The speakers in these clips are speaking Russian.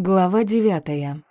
Глава девятая.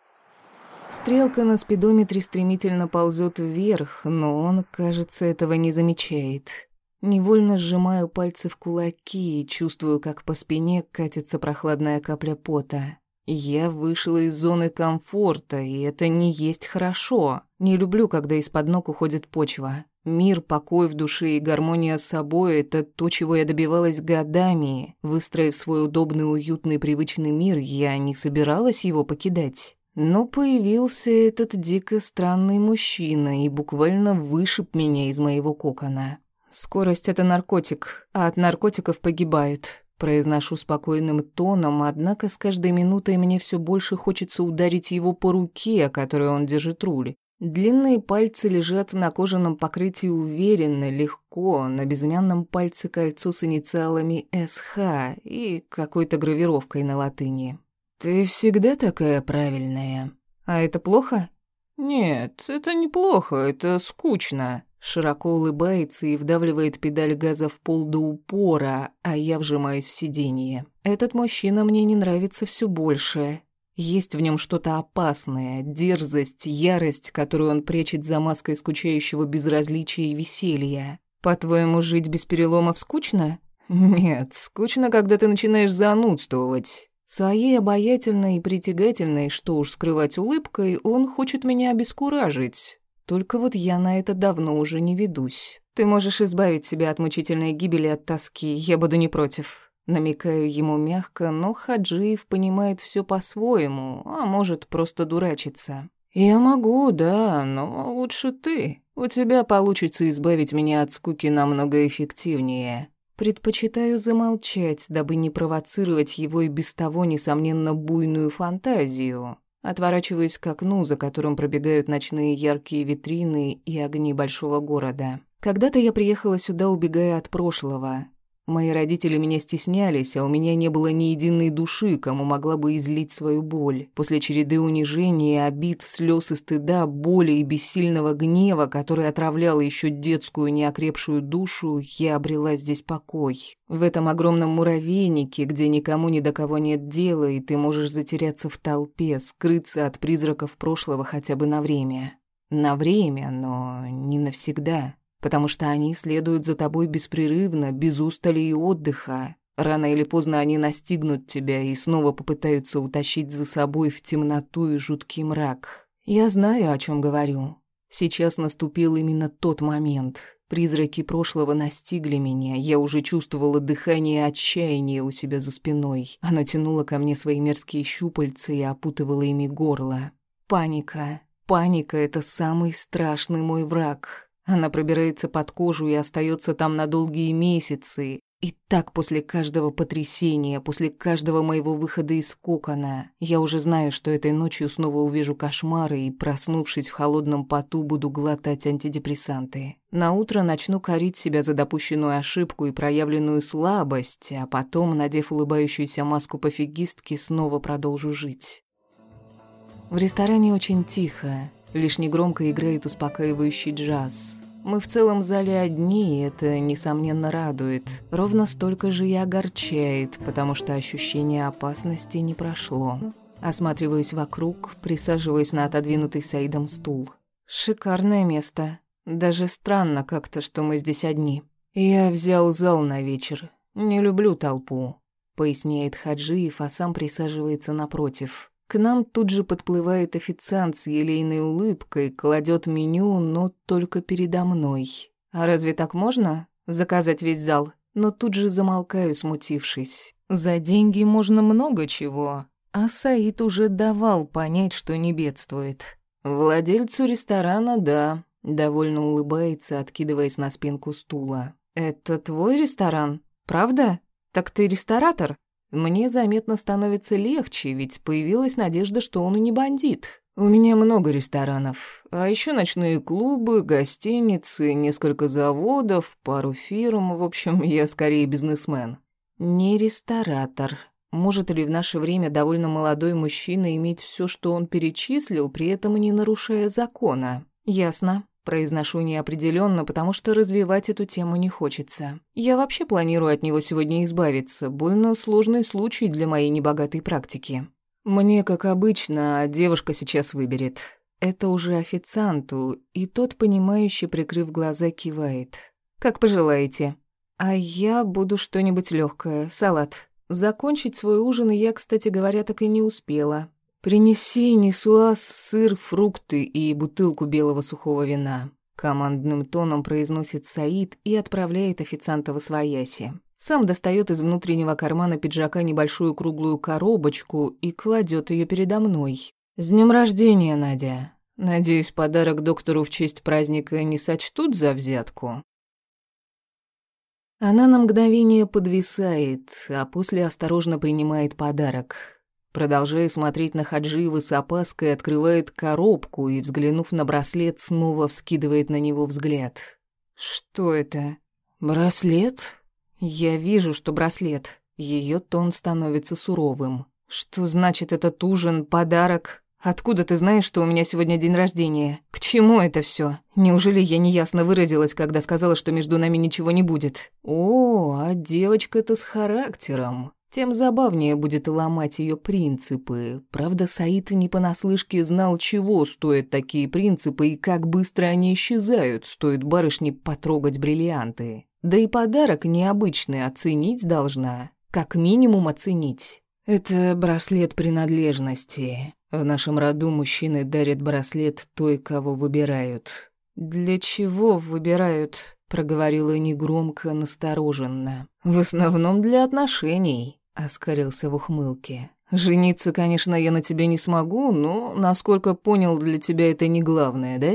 Стрелка на спидометре стремительно ползет вверх, но он, кажется, этого не замечает. Невольно сжимаю пальцы в кулаки и чувствую, как по спине катится прохладная капля пота. Я вышла из зоны комфорта, и это не есть хорошо. Не люблю, когда из-под ног уходит почва. Мир, покой в душе и гармония с собой — это то, чего я добивалась годами. Выстроив свой удобный, уютный, привычный мир, я не собиралась его покидать. Но появился этот дико странный мужчина и буквально вышиб меня из моего кокона. «Скорость — это наркотик, а от наркотиков погибают», — произношу спокойным тоном, однако с каждой минутой мне все больше хочется ударить его по руке, которой он держит руль. Длинные пальцы лежат на кожаном покрытии уверенно, легко, на безымянном пальце кольцо с инициалами «СХ» и какой-то гравировкой на латыни. «Ты всегда такая правильная. А это плохо?» «Нет, это неплохо, это скучно». Широко улыбается и вдавливает педаль газа в пол до упора, а я вжимаюсь в сиденье. Этот мужчина мне не нравится все больше. Есть в нем что-то опасное, дерзость, ярость, которую он прячет за маской скучающего безразличия и веселья. По-твоему, жить без переломов скучно? Нет, скучно, когда ты начинаешь занудствовать. Своей обаятельной и притягательной, что уж скрывать улыбкой, он хочет меня обескуражить. Только вот я на это давно уже не ведусь. Ты можешь избавить себя от мучительной гибели от тоски, я буду не против. Намекаю ему мягко, но Хаджиев понимает все по-своему, а может, просто дурачиться. «Я могу, да, но лучше ты. У тебя получится избавить меня от скуки намного эффективнее». Предпочитаю замолчать, дабы не провоцировать его и без того, несомненно, буйную фантазию. Отворачиваюсь к окну, за которым пробегают ночные яркие витрины и огни большого города. Когда-то я приехала сюда, убегая от прошлого. Мои родители меня стеснялись, а у меня не было ни единой души, кому могла бы излить свою боль. После череды унижений, обид, слез и стыда, боли и бессильного гнева, который отравлял еще детскую неокрепшую душу, я обрела здесь покой. В этом огромном муравейнике, где никому ни до кого нет дела, и ты можешь затеряться в толпе, скрыться от призраков прошлого хотя бы на время. На время, но не навсегда потому что они следуют за тобой беспрерывно, без устали и отдыха. Рано или поздно они настигнут тебя и снова попытаются утащить за собой в темноту и жуткий мрак. Я знаю, о чем говорю. Сейчас наступил именно тот момент. Призраки прошлого настигли меня. Я уже чувствовала дыхание отчаяния у себя за спиной. Оно тянуло ко мне свои мерзкие щупальца и опутывало ими горло. Паника. Паника — это самый страшный мой враг. Она пробирается под кожу и остается там на долгие месяцы. И так после каждого потрясения, после каждого моего выхода из кокона, я уже знаю, что этой ночью снова увижу кошмары и, проснувшись в холодном поту, буду глотать антидепрессанты. На утро начну корить себя за допущенную ошибку и проявленную слабость, а потом, надев улыбающуюся маску пофигистки, снова продолжу жить. В ресторане очень тихо. Лишь негромко играет успокаивающий джаз. Мы в целом зале одни, и это, несомненно, радует. Ровно столько же и огорчает, потому что ощущение опасности не прошло. Осматриваюсь вокруг, присаживаюсь на отодвинутый Саидом стул. Шикарное место. Даже странно как-то, что мы здесь одни. Я взял зал на вечер. Не люблю толпу, поясняет Хаджиев, а сам присаживается напротив. К нам тут же подплывает официант с елейной улыбкой, кладет меню, но только передо мной. А разве так можно? Заказать весь зал? Но тут же замолкаю, смутившись. За деньги можно много чего. А Саид уже давал понять, что не бедствует. Владельцу ресторана, да, довольно улыбается, откидываясь на спинку стула. Это твой ресторан? Правда? Так ты ресторатор? Мне заметно становится легче, ведь появилась надежда, что он и не бандит. У меня много ресторанов, а еще ночные клубы, гостиницы, несколько заводов, пару фирм, в общем, я скорее бизнесмен. Не ресторатор. Может ли в наше время довольно молодой мужчина иметь все, что он перечислил, при этом не нарушая закона? Ясно. Произношу неопределенно, потому что развивать эту тему не хочется. Я вообще планирую от него сегодня избавиться. Больно сложный случай для моей небогатой практики. «Мне, как обычно, девушка сейчас выберет». Это уже официанту, и тот, понимающе прикрыв глаза, кивает. «Как пожелаете». «А я буду что-нибудь легкое, салат. Закончить свой ужин я, кстати говоря, так и не успела. Принеси несуаз, сыр, фрукты и бутылку белого сухого вина». Командным тоном произносит Саид и отправляет официанта в освояси. Сам достает из внутреннего кармана пиджака небольшую круглую коробочку и кладет ее передо мной. «С днем рождения, Надя! Надеюсь, подарок доктору в честь праздника не сочтут за взятку?» Она на мгновение подвисает, а после осторожно принимает подарок. Продолжая смотреть на Хаджиева с опаской, открывает коробку и, взглянув на браслет, снова вскидывает на него взгляд. «Что это? Браслет?» «Я вижу, что браслет». Ее тон становится суровым. «Что значит этот ужин, подарок? Откуда ты знаешь, что у меня сегодня день рождения? К чему это все? Неужели я неясно выразилась, когда сказала, что между нами ничего не будет? О, а девочка-то с характером. Тем забавнее будет ломать ее принципы. Правда, Саид не понаслышке знал, чего стоят такие принципы и как быстро они исчезают, стоит барышне потрогать бриллианты. Да и подарок необычный оценить должна. Как минимум оценить. Это браслет принадлежности. В нашем роду мужчины дарят браслет той, кого выбирают. «Для чего выбирают?» — проговорила негромко, настороженно. «В основном для отношений», — оскарился в ухмылке. «Жениться, конечно, я на тебе не смогу, но, насколько понял, для тебя это не главное, да?»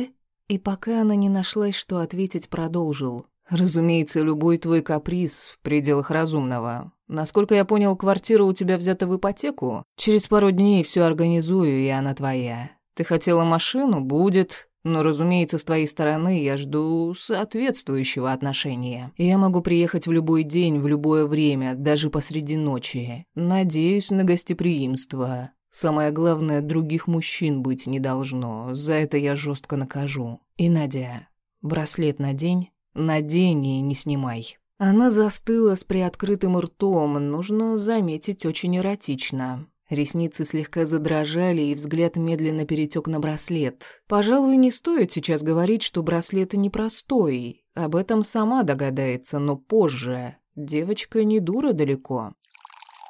И пока она не нашлась, что ответить, продолжил. «Разумеется, любой твой каприз в пределах разумного. Насколько я понял, квартира у тебя взята в ипотеку. Через пару дней все организую, и она твоя. Ты хотела машину? Будет. Но, разумеется, с твоей стороны я жду соответствующего отношения. Я могу приехать в любой день, в любое время, даже посреди ночи. Надеюсь на гостеприимство. Самое главное, других мужчин быть не должно. За это я жестко накажу. И, Надя, браслет надень, надень и не снимай. Она застыла с приоткрытым ртом, нужно заметить, очень эротично. Ресницы слегка задрожали, и взгляд медленно перетек на браслет. Пожалуй, не стоит сейчас говорить, что браслет непростой. Об этом сама догадается, но позже. Девочка не дура далеко.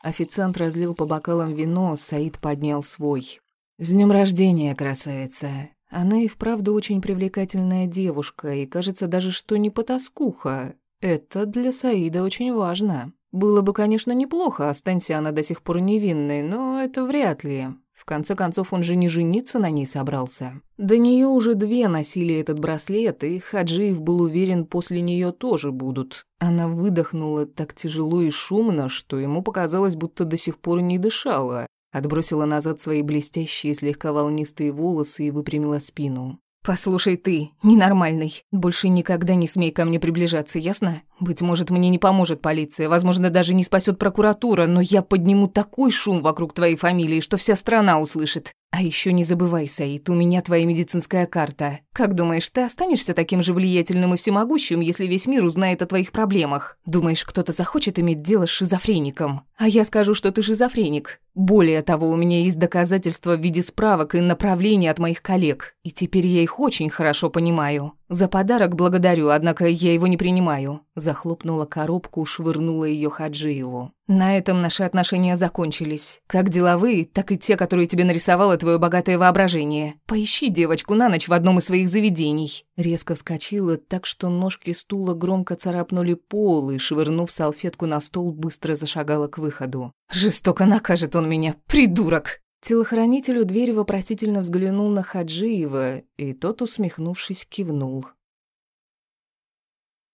Официант разлил по бокалам вино, Саид поднял свой. «С днем рождения, красавица!» Она и вправду очень привлекательная девушка, и кажется даже, что не потаскуха. Это для Саида очень важно. Было бы, конечно, неплохо, останься она до сих пор невинной, но это вряд ли. В конце концов, он же не жениться на ней собрался. До нее уже две носили этот браслет, и Хаджиев был уверен, после нее тоже будут. Она выдохнула так тяжело и шумно, что ему показалось, будто до сих пор не дышала. Отбросила назад свои блестящие, слегка волнистые волосы и выпрямила спину. «Послушай ты, ненормальный, больше никогда не смей ко мне приближаться, ясно? Быть может, мне не поможет полиция, возможно, даже не спасет прокуратура, но я подниму такой шум вокруг твоей фамилии, что вся страна услышит. А еще не забывай, Саид, у меня твоя медицинская карта. Как думаешь, ты останешься таким же влиятельным и всемогущим, если весь мир узнает о твоих проблемах? Думаешь, кто-то захочет иметь дело с шизофреником? А я скажу, что ты шизофреник. Более того, у меня есть доказательства в виде справок и направлений от моих коллег. И теперь я их очень хорошо понимаю. За подарок благодарю, однако я его не принимаю. Захлопнула коробку, швырнула ее Хаджиеву. На этом наши отношения закончились. Как деловые, так и те, которые тебе нарисовало твое богатое воображение. Поищи девочку на ночь в одном из своих заведений. Резко вскочила, так что ножки стула громко царапнули пол и, швырнув салфетку на стол, быстро зашагала к выходу. Жестоко накажет он меня, придурок. Телохранителю дверь вопросительно взглянул на Хаджиева, и тот, усмехнувшись, кивнул.